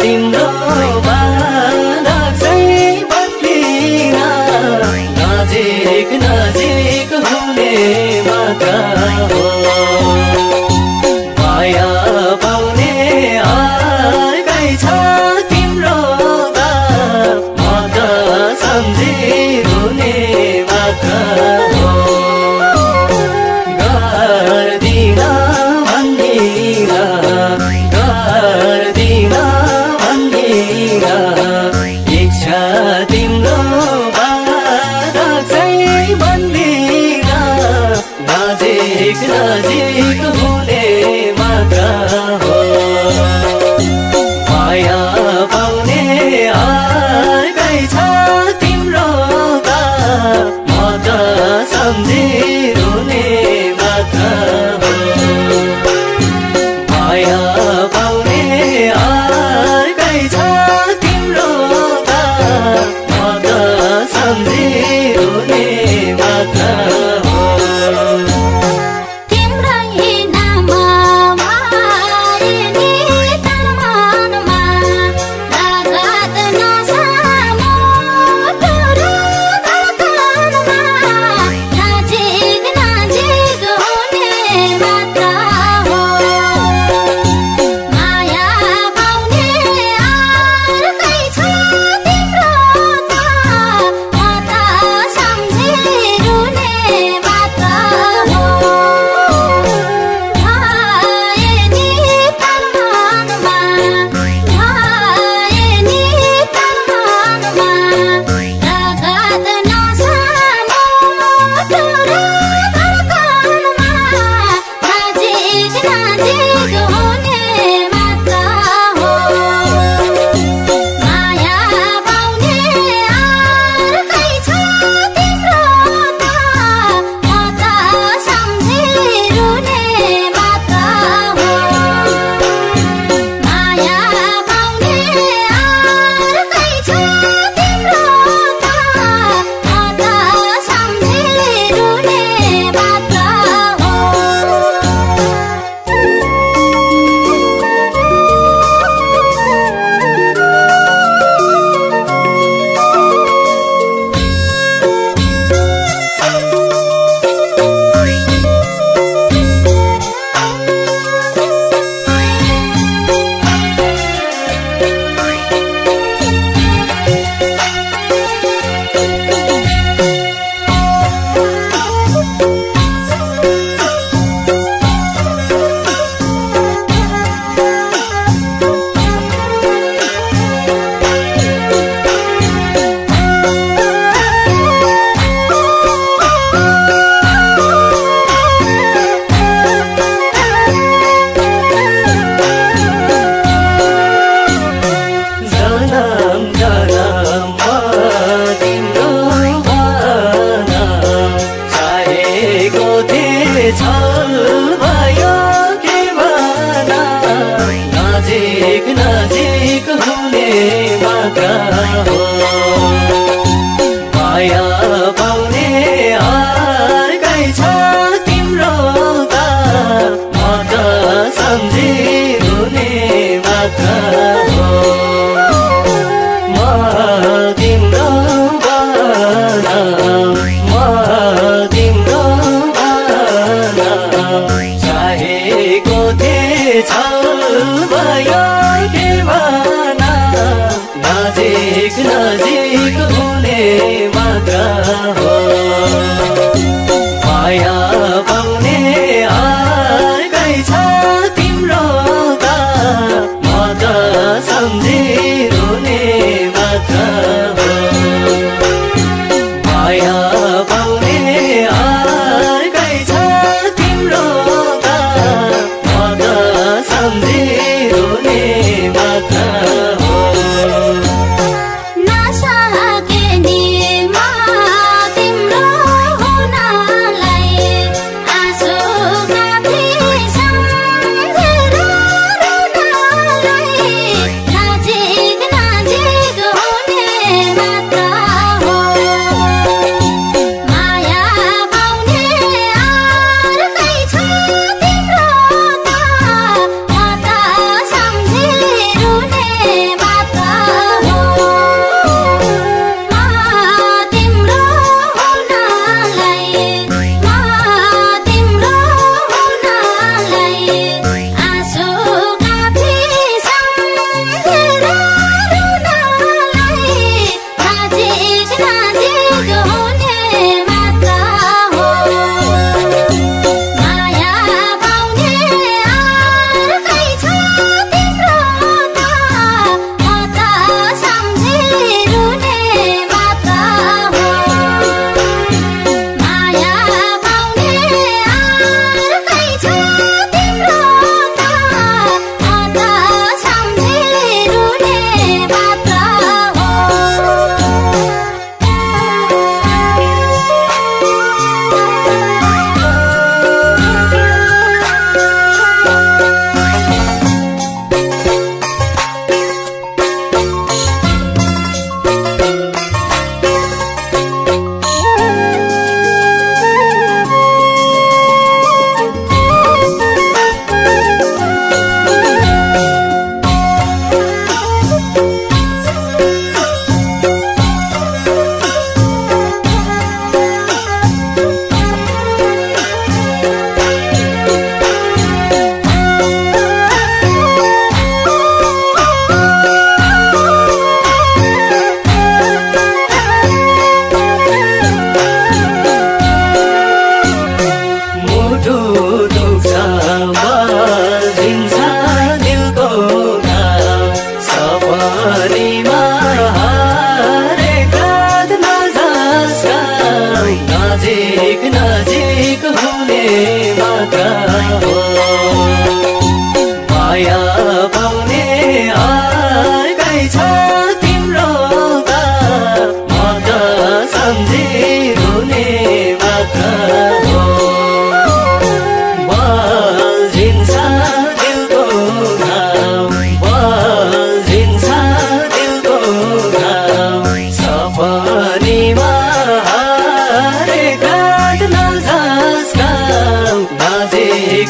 तिम्रो नजिक नजिक हुने माता नजीक नजीक भोले माता देखना नजीक भूले मा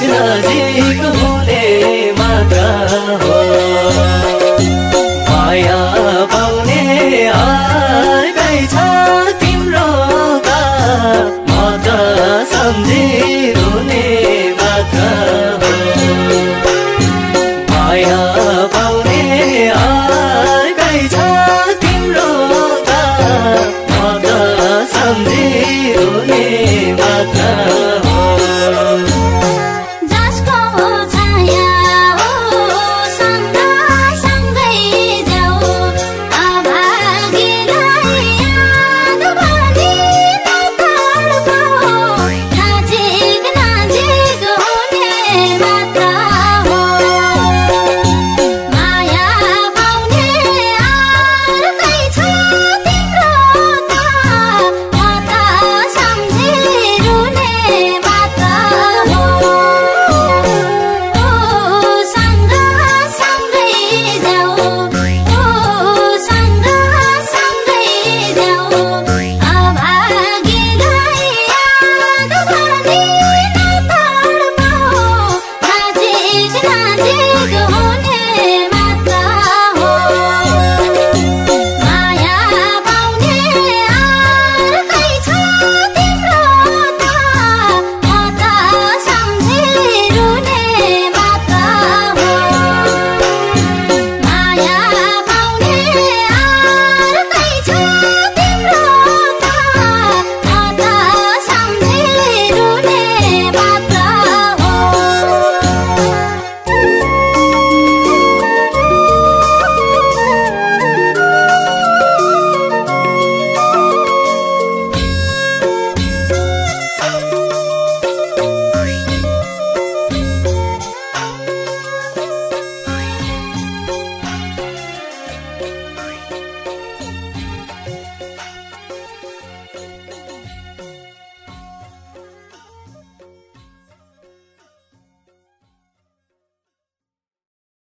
تنادي